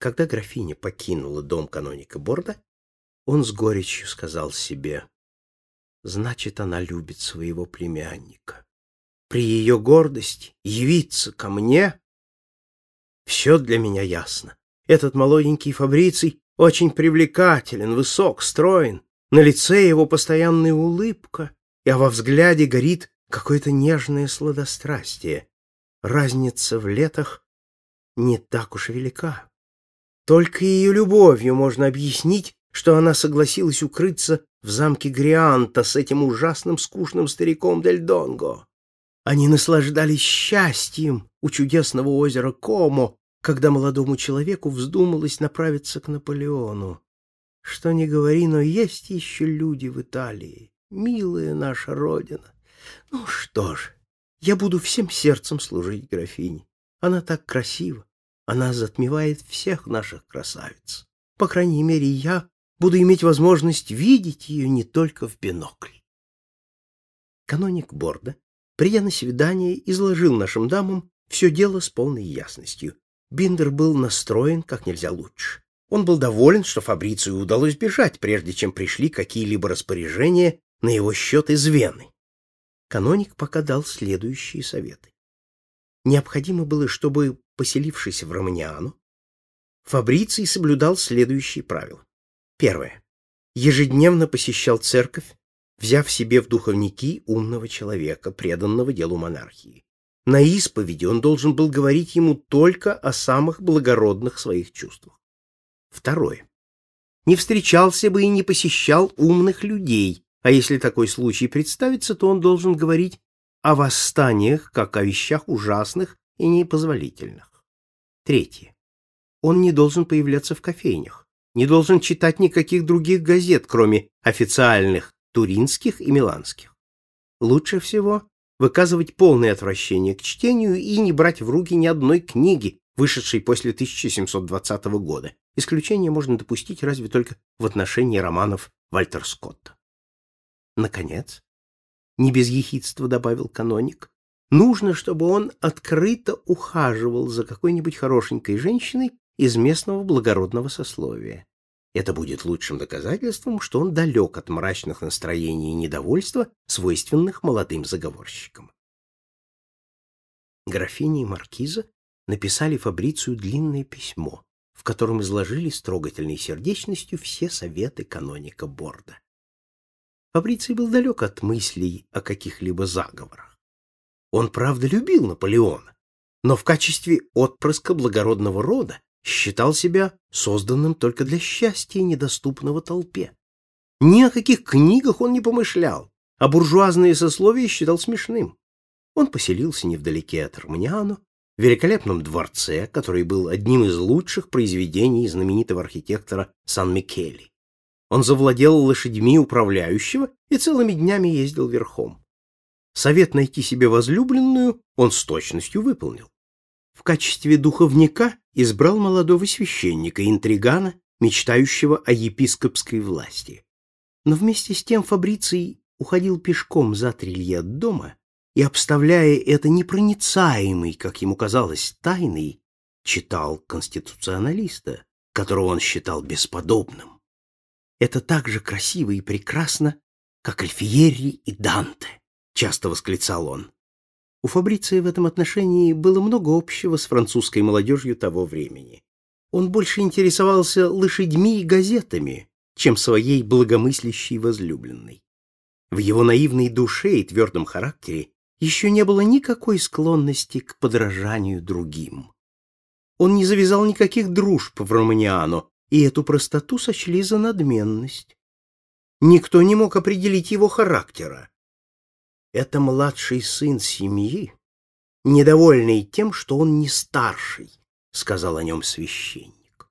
Когда графиня покинула дом каноника Борда, он с горечью сказал себе, «Значит, она любит своего племянника. При ее гордости явиться ко мне — все для меня ясно. Этот молоденький Фабриций очень привлекателен, высок, строен, на лице его постоянная улыбка, а во взгляде горит какое-то нежное сладострастие. Разница в летах не так уж велика. Только ее любовью можно объяснить, что она согласилась укрыться в замке Грианта с этим ужасным скучным стариком Дель Донго. Они наслаждались счастьем у чудесного озера Комо, когда молодому человеку вздумалось направиться к Наполеону. Что ни говори, но есть еще люди в Италии, милая наша родина. Ну что ж, я буду всем сердцем служить графине. Она так красива, она затмевает всех наших красавиц. По крайней мере, я буду иметь возможность видеть ее не только в бинокль. Каноник Борда, придя на свидание, изложил нашим дамам все дело с полной ясностью. Биндер был настроен как нельзя лучше. Он был доволен, что Фабрицию удалось бежать, прежде чем пришли какие-либо распоряжения на его счет из Вены. Каноник пока дал следующие советы. Необходимо было, чтобы, поселившись в Романиану, Фабриций соблюдал следующие правила. Первое. Ежедневно посещал церковь, взяв себе в духовники умного человека, преданного делу монархии. На исповеди он должен был говорить ему только о самых благородных своих чувствах. Второе. Не встречался бы и не посещал умных людей, а если такой случай представится, то он должен говорить о восстаниях, как о вещах ужасных и непозволительных. Третье. Он не должен появляться в кофейнях, не должен читать никаких других газет, кроме официальных туринских и миланских. Лучше всего выказывать полное отвращение к чтению и не брать в руки ни одной книги, вышедшей после 1720 года. Исключение можно допустить разве только в отношении романов Вальтер Скотта. Наконец, не без ехидства добавил каноник, нужно, чтобы он открыто ухаживал за какой-нибудь хорошенькой женщиной из местного благородного сословия. Это будет лучшим доказательством, что он далек от мрачных настроений и недовольства, свойственных молодым заговорщикам. Графиня и маркиза написали Фабрицию длинное письмо, в котором изложили с трогательной сердечностью все советы каноника Борда. Фабриций был далек от мыслей о каких-либо заговорах. Он, правда, любил Наполеона, но в качестве отпрыска благородного рода считал себя созданным только для счастья, недоступного толпе. Ни о каких книгах он не помышлял, а буржуазные сословия считал смешным. Он поселился невдалеке от Арманиано, в великолепном дворце, который был одним из лучших произведений знаменитого архитектора Сан-Микели. Он завладел лошадьми управляющего и целыми днями ездил верхом. Совет найти себе возлюбленную он с точностью выполнил. В качестве духовника избрал молодого священника, интригана, мечтающего о епископской власти. Но вместе с тем Фабриций уходил пешком за три от дома и, обставляя это непроницаемой, как ему казалось, тайной, читал конституционалиста, которого он считал бесподобным. Это так же красиво и прекрасно, как Альфиери и Данте, часто восклицал он. У Фабриции в этом отношении было много общего с французской молодежью того времени. Он больше интересовался лошадьми и газетами, чем своей благомыслящей возлюбленной. В его наивной душе и твердом характере еще не было никакой склонности к подражанию другим. Он не завязал никаких дружб в Романиано, и эту простоту сочли за надменность. Никто не мог определить его характера, это младший сын семьи, недовольный тем, что он не старший, сказал о нем священник.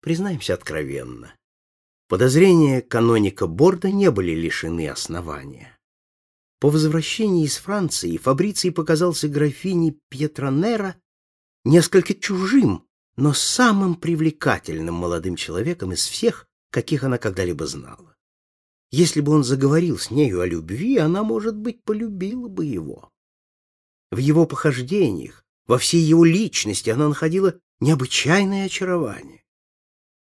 Признаемся откровенно, подозрения каноника Борда не были лишены основания. По возвращении из Франции Фабриций показался графине Пьетронера несколько чужим, но самым привлекательным молодым человеком из всех, каких она когда-либо знала. Если бы он заговорил с нею о любви, она, может быть, полюбила бы его. В его похождениях, во всей его личности она находила необычайное очарование.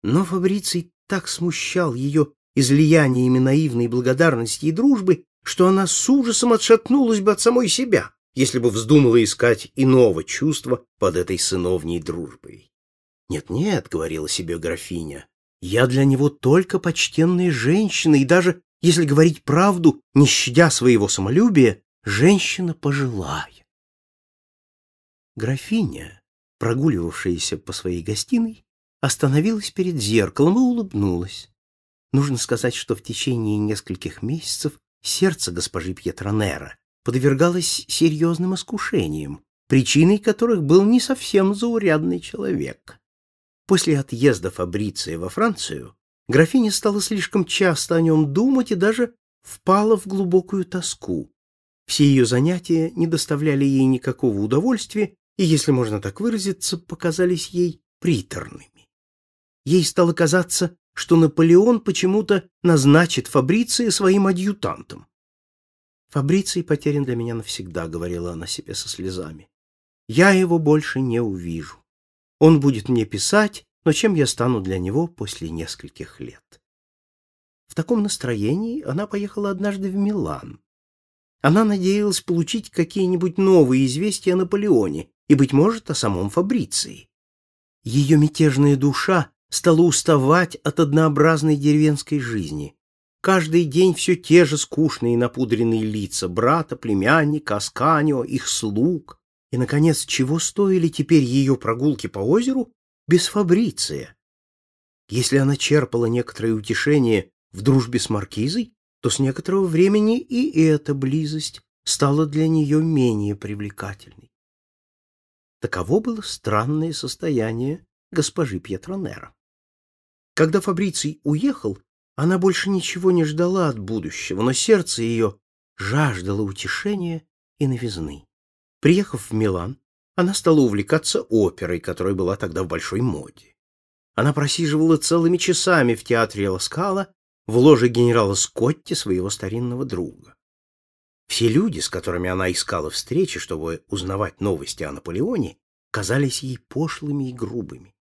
Но Фабриций так смущал ее излияниями наивной благодарности и дружбы, что она с ужасом отшатнулась бы от самой себя, если бы вздумала искать иного чувства под этой сыновней дружбой. «Нет-нет», — говорила себе графиня, — «я для него только почтенная женщина, и даже, если говорить правду, не щадя своего самолюбия, женщина пожилая». Графиня, прогуливавшаяся по своей гостиной, остановилась перед зеркалом и улыбнулась. Нужно сказать, что в течение нескольких месяцев сердце госпожи Пьетронера подвергалось серьезным искушениям, причиной которых был не совсем заурядный человек. После отъезда Фабриция во Францию графиня стала слишком часто о нем думать и даже впала в глубокую тоску. Все ее занятия не доставляли ей никакого удовольствия и, если можно так выразиться, показались ей приторными. Ей стало казаться, что Наполеон почему-то назначит Фабриция своим адъютантом. «Фабриций потерян для меня навсегда», — говорила она себе со слезами. «Я его больше не увижу. Он будет мне писать, но чем я стану для него после нескольких лет?» В таком настроении она поехала однажды в Милан. Она надеялась получить какие-нибудь новые известия о Наполеоне и, быть может, о самом Фабриции. Ее мятежная душа стала уставать от однообразной деревенской жизни. Каждый день все те же скучные напудренные лица брата, племянника, Асканио, их слуг. И, наконец, чего стоили теперь ее прогулки по озеру без Фабриция? Если она черпала некоторое утешение в дружбе с Маркизой, то с некоторого времени и эта близость стала для нее менее привлекательной. Таково было странное состояние госпожи Пьетронера. Когда Фабриций уехал, она больше ничего не ждала от будущего, но сердце ее жаждало утешения и новизны. Приехав в Милан, она стала увлекаться оперой, которая была тогда в большой моде. Она просиживала целыми часами в театре Ласкала в ложе генерала Скотти, своего старинного друга. Все люди, с которыми она искала встречи, чтобы узнавать новости о Наполеоне, казались ей пошлыми и грубыми.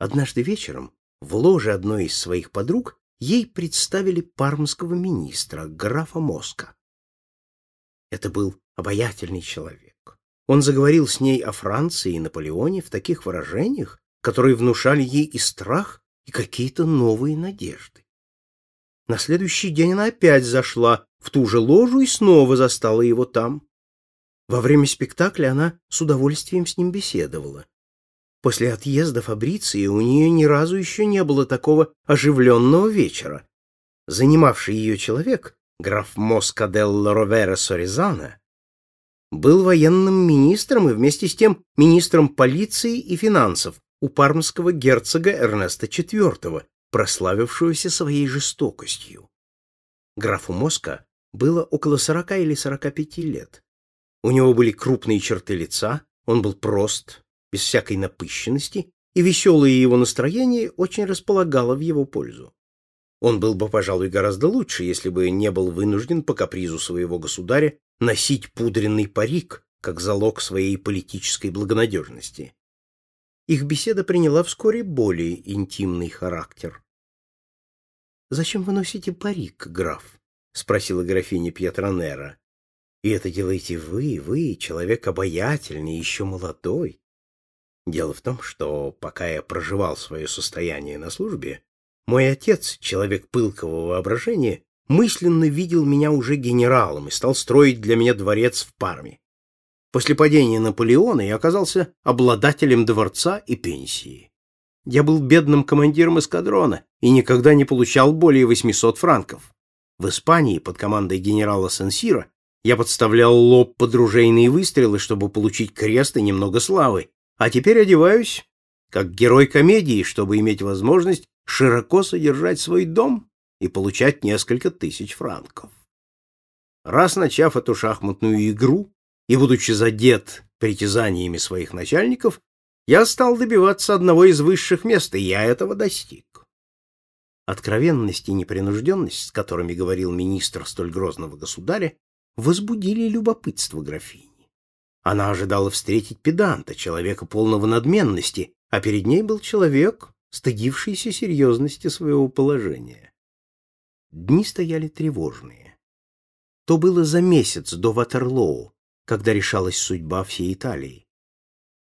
Однажды вечером в ложе одной из своих подруг ей представили пармского министра, графа Моска. Это был обаятельный человек. Он заговорил с ней о Франции и Наполеоне в таких выражениях, которые внушали ей и страх, и какие-то новые надежды. На следующий день она опять зашла в ту же ложу и снова застала его там. Во время спектакля она с удовольствием с ним беседовала. После отъезда Фабриции у нее ни разу еще не было такого оживленного вечера. Занимавший ее человек, граф Москаделло Ровера Соризана, был военным министром и вместе с тем министром полиции и финансов у пармского герцога Эрнеста IV, прославившегося своей жестокостью. Графу Моска было около сорока или сорока пяти лет. У него были крупные черты лица, он был прост, без всякой напыщенности, и веселое его настроение очень располагало в его пользу. Он был бы, пожалуй, гораздо лучше, если бы не был вынужден по капризу своего государя носить пудренный парик, как залог своей политической благонадежности. Их беседа приняла вскоре более интимный характер. «Зачем вы носите парик, граф?» — спросила графиня Пьетронера. «И это делаете вы, вы, человек обаятельный, еще молодой. Дело в том, что пока я проживал свое состояние на службе, мой отец, человек пылкого воображения, мысленно видел меня уже генералом и стал строить для меня дворец в Парме. После падения Наполеона я оказался обладателем дворца и пенсии. Я был бедным командиром эскадрона и никогда не получал более 800 франков. В Испании под командой генерала Сенсира я подставлял лоб под ружейные выстрелы, чтобы получить крест и немного славы, а теперь одеваюсь как герой комедии, чтобы иметь возможность широко содержать свой дом и получать несколько тысяч франков. Раз начав эту шахматную игру и будучи задет притязаниями своих начальников, я стал добиваться одного из высших мест, и я этого достиг. Откровенность и непринужденность, с которыми говорил министр столь грозного государя, возбудили любопытство графини. Она ожидала встретить педанта, человека полного надменности, а перед ней был человек, стыдившийся серьезности своего положения. Дни стояли тревожные. То было за месяц до Ватерлоу, когда решалась судьба всей Италии.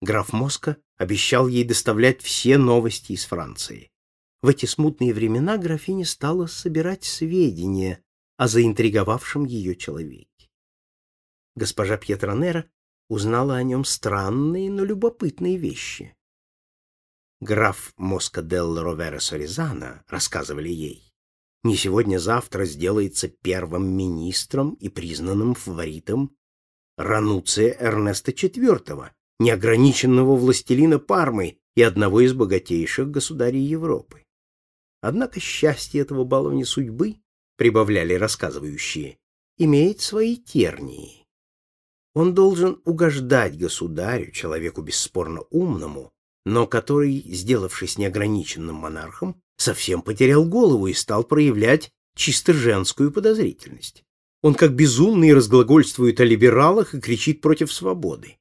Граф Моска обещал ей доставлять все новости из Франции. В эти смутные времена графиня стала собирать сведения о заинтриговавшем ее человеке. Госпожа Пьетронера узнала о нем странные, но любопытные вещи. Граф Москаделло Ровера Соризана, рассказывали ей, не сегодня-завтра сделается первым министром и признанным фаворитом Рануция Эрнеста IV, неограниченного властелина Пармы и одного из богатейших государей Европы. Однако счастье этого баловни судьбы, прибавляли рассказывающие, имеет свои тернии. Он должен угождать государю, человеку бесспорно умному, но который, сделавшись неограниченным монархом, совсем потерял голову и стал проявлять чисто женскую подозрительность. Он как безумный разглагольствует о либералах и кричит против свободы.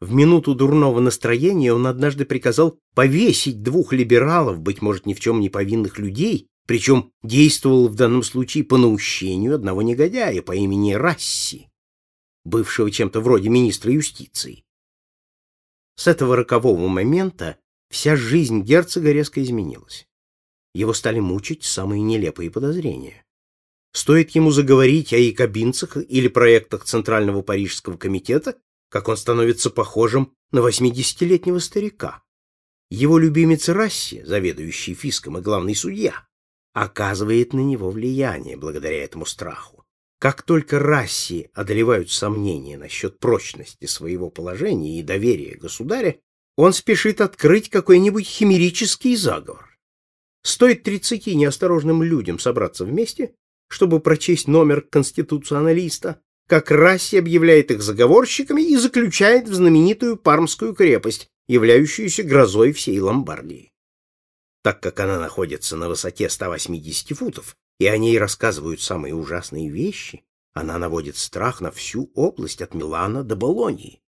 В минуту дурного настроения он однажды приказал повесить двух либералов, быть может, ни в чем не повинных людей, причем действовал в данном случае по наущению одного негодяя по имени Расси, бывшего чем-то вроде министра юстиции. С этого рокового момента вся жизнь герцога резко изменилась. Его стали мучить самые нелепые подозрения. Стоит ему заговорить о якобинцах или проектах Центрального Парижского комитета, как он становится похожим на восьмидесятилетнего старика. Его любимец Расси, заведующий фиском и главный судья, оказывает на него влияние благодаря этому страху. Как только Расси одолевают сомнения насчет прочности своего положения и доверия государя, он спешит открыть какой-нибудь химерический заговор. Стоит тридцати неосторожным людям собраться вместе, чтобы прочесть номер конституционалиста, как Расси объявляет их заговорщиками и заключает в знаменитую Пармскую крепость, являющуюся грозой всей Ломбардии. Так как она находится на высоте 180 футов, и о ней рассказывают самые ужасные вещи, она наводит страх на всю область от Милана до Болонии.